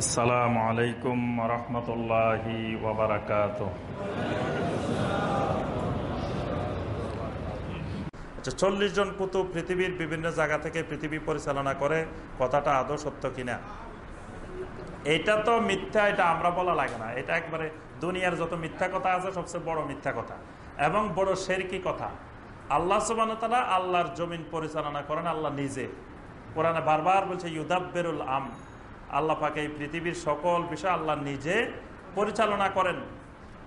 আসসালামু আলাইকুম রহমতুল্লাহি ওবরাকাত আচ্ছা চল্লিশ জন কুতুব পৃথিবীর বিভিন্ন জায়গা থেকে পৃথিবী পরিচালনা করে, কথাটা আদৌ সত্য কিনা? এটা তো মিথ্যা, এটা আমরা বলা লাগে না। এটা একবারে দুনিয়ার যত মিথ্যা কথা আছে, সবচেয়ে বড় মিথ্যা কথা এবং বড় শেরকি কথা। আল্লাহ সুবান আল্লাহর জমিন পরিচালনা করেন, আল্লাহ নিজে। কোরআনে বারবার বলছে, ইউদাব্বেরুল আম আল্লাহ পাকে এই পৃথিবীর সকল বিষয় আল্লাহ নিজে পরিচালনা করেন।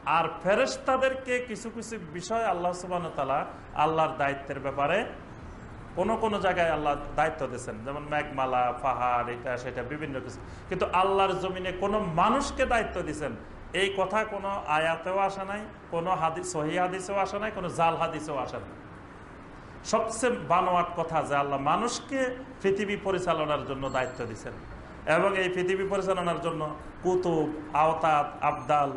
আর ফেরেস্তাদেরকে কিছু কিছু বিষয় আল্লাহ সুবান তালা আল্লাহর দায়িত্বের ব্যাপারে কোন কোন জায়গায় আল্লাহ দায়িত্ব দিয়েছেন। যেমন মেঘমালা, পাহাড়, এটা, সেটা, বিভিন্ন কিছু। কিন্তু আল্লাহর জমিনে কোনো মানুষকে দায়িত্ব দিয়েছেন। এই কথা কোনো আয়াতেও আসা নাই, কোনো হাদিস, সহি হাদিসেও আসা নাই, কোনো জাল হাদিসেও আসা নাই। সবচেয়ে বানোয়াট কথা যে আল্লাহ মানুষকে পৃথিবী পরিচালনার জন্য দায়িত্ব দিচ্ছেন এবং এই পৃথিবী পরিচালনার জন্য কুতুব আওতাত আবদাল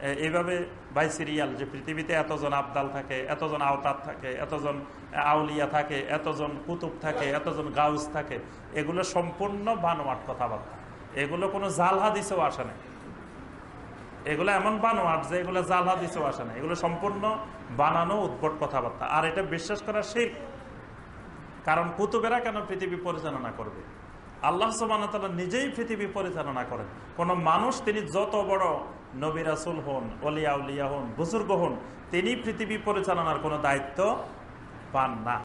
এইভাবে বাই সিরিয়াল যে পৃথিবীতে এতজন আবদাল থাকে, এতজন আওতাত থাকে, এতজন আউলিয়া থাকে, এতজন কুতুব থাকে, এতজন গাউস থাকে, এগুলো সম্পূর্ণ বানোয়াট কথাবার্তা। এগুলো কোনো জাল হাদিসেও আসে না। এগুলো এমন বানোয়াট যে এগুলো জাল হাদিসেও আসে না। এগুলো সম্পূর্ণ বানানো উদ্ভট কথাবার্তা। আর এটা বিশ্বাস করা শিখ কারণ কুতুবেরা কেন পৃথিবী পরিচালনা করবে? আল্লাহ সুবান নিজেই পৃথিবী পরিচালনা করেন। কোন মানুষ তিনি যত বড় নবিরাসুল হন অলিয়া উলিয়া হন, বুজুর্গ হন, তিনি পৃথিবী পরিচালনার কোনো দায়িত্ব পান না।